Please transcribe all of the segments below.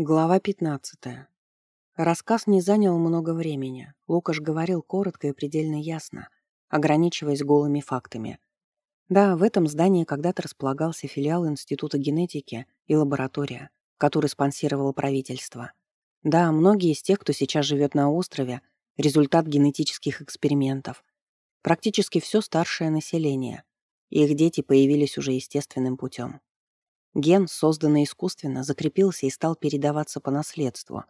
Глава 15. Рассказ не занял много времени. Лукаш говорил коротко и предельно ясно, ограничиваясь голыми фактами. Да, в этом здании когда-то располагался филиал Института генетики и лаборатория, который спонсировало правительство. Да, многие из тех, кто сейчас живет на острове, результат генетических экспериментов. Практически все старшее население. Их дети появились уже естественным путем. Ген, созданный искусственно, закрепился и стал передаваться по наследству.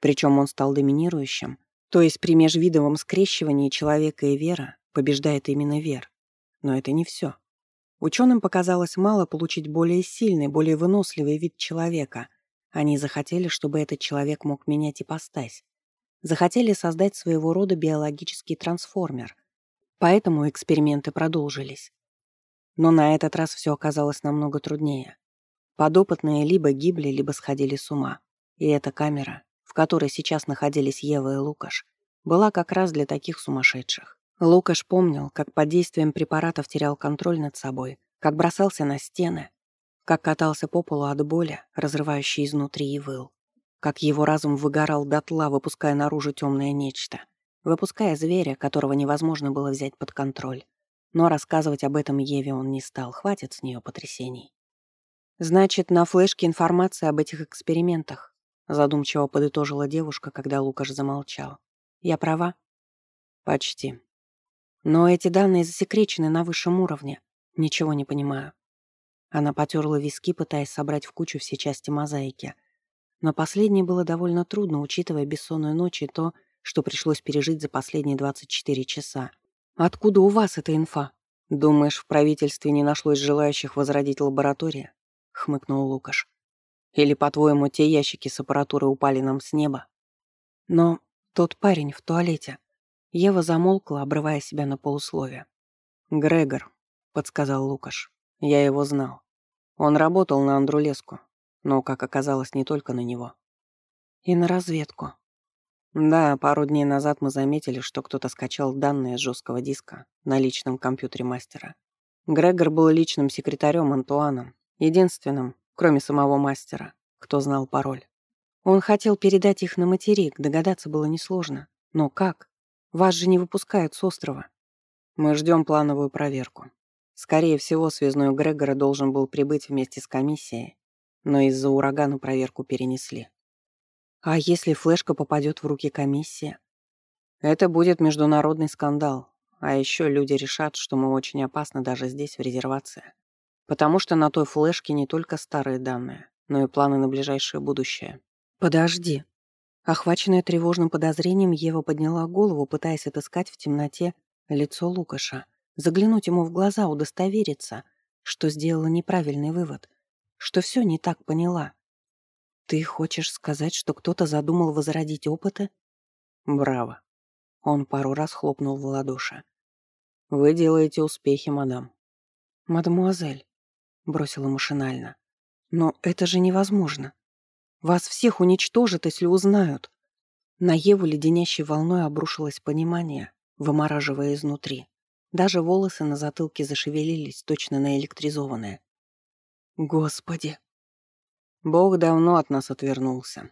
Причем он стал доминирующим, то есть при межвидовом скрещивании человека и вера побеждает именно вер. Но это не все. Ученым показалось мало получить более сильный, более выносливый вид человека. Они захотели, чтобы этот человек мог менять ипостась. Захотели создать своего рода биологический трансформер. Поэтому эксперименты продолжились. Но на этот раз все оказалось намного труднее. Подопытные либо гибли, либо сходили с ума. И эта камера, в которой сейчас находились Ева и Лукаш, была как раз для таких сумасшедших. Лукаш помнил, как под действием препаратов терял контроль над собой, как бросался на стены, как катался по полу от боли, разрывающей изнутри и выл, как его разум выгорал дотла, выпуская наружу темное нечто, выпуская зверя, которого невозможно было взять под контроль. Но рассказывать об этом Еве он не стал, хватит с нее потрясений. «Значит, на флешке информация об этих экспериментах», задумчиво подытожила девушка, когда Лукаш замолчал. «Я права?» «Почти. Но эти данные засекречены на высшем уровне. Ничего не понимаю». Она потерла виски, пытаясь собрать в кучу все части мозаики. Но последнее было довольно трудно, учитывая бессонную ночь и то, что пришлось пережить за последние 24 часа. «Откуда у вас эта инфа? Думаешь, в правительстве не нашлось желающих возродить лабораторию?» — хмыкнул Лукаш. «Или, по-твоему, те ящики с аппаратурой упали нам с неба?» Но тот парень в туалете. Ева замолкла, обрывая себя на полусловие. «Грегор», — подсказал Лукаш. «Я его знал. Он работал на Андрулеску, но, как оказалось, не только на него. И на разведку. Да, пару дней назад мы заметили, что кто-то скачал данные с жесткого диска на личном компьютере мастера. Грегор был личным секретарем Антуана, Единственным, кроме самого мастера, кто знал пароль. Он хотел передать их на материк, догадаться было несложно. Но как? Вас же не выпускают с острова. Мы ждем плановую проверку. Скорее всего, связной Грегора должен был прибыть вместе с комиссией, но из-за урагана проверку перенесли. А если флешка попадет в руки комиссии? Это будет международный скандал. А еще люди решат, что мы очень опасны даже здесь, в резервации. Потому что на той флешке не только старые данные, но и планы на ближайшее будущее. «Подожди». Охваченная тревожным подозрением, Ева подняла голову, пытаясь отыскать в темноте лицо Лукаша, заглянуть ему в глаза, удостовериться, что сделала неправильный вывод, что все не так поняла. «Ты хочешь сказать, что кто-то задумал возродить опыты?» «Браво!» Он пару раз хлопнул в ладоши. «Вы делаете успехи, мадам». «Мадемуазель, бросила машинально. Но это же невозможно. Вас всех уничтожат, если узнают. На Еву леденящей волной обрушилось понимание, вымораживая изнутри. Даже волосы на затылке зашевелились, точно наэлектризованные. Господи! Бог давно от нас отвернулся.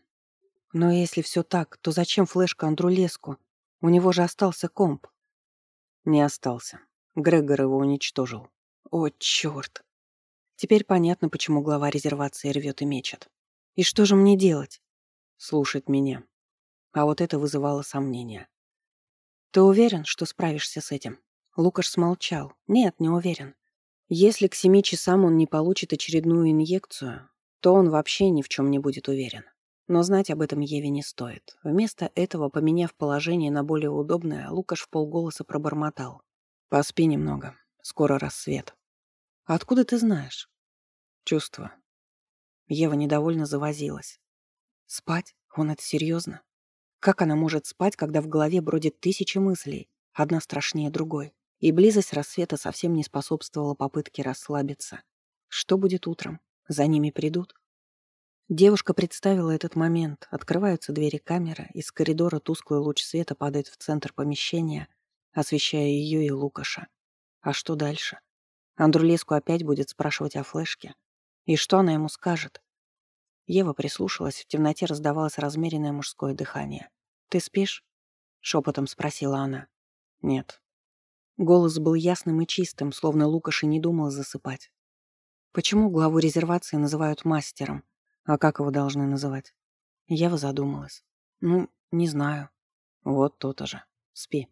Но если все так, то зачем флешка Андрулеску? У него же остался комп. Не остался. Грегор его уничтожил. О, черт! Теперь понятно, почему глава резервации рвет и мечет. И что же мне делать? Слушать меня. А вот это вызывало сомнения. Ты уверен, что справишься с этим? Лукаш смолчал. Нет, не уверен. Если к семи часам он не получит очередную инъекцию, то он вообще ни в чем не будет уверен. Но знать об этом Еве не стоит. Вместо этого, поменяв положение на более удобное, Лукаш в полголоса пробормотал. «Поспи немного. Скоро рассвет». «Откуда ты знаешь?» «Чувство». Ева недовольно завозилась. «Спать? Он это серьезно? Как она может спать, когда в голове бродит тысячи мыслей, одна страшнее другой? И близость рассвета совсем не способствовала попытке расслабиться. Что будет утром? За ними придут?» Девушка представила этот момент. Открываются двери камеры, из коридора тусклый луч света падает в центр помещения, освещая ее и Лукаша. А что дальше? Андрулеску опять будет спрашивать о флешке. И что она ему скажет? Ева прислушалась, в темноте раздавалось размеренное мужское дыхание. «Ты спишь?» — шепотом спросила она. «Нет». Голос был ясным и чистым, словно Лукаш и не думал засыпать. Почему главу резервации называют мастером? А как его должны называть? Ева задумалась. Ну, не знаю. Вот то-то же. Спи.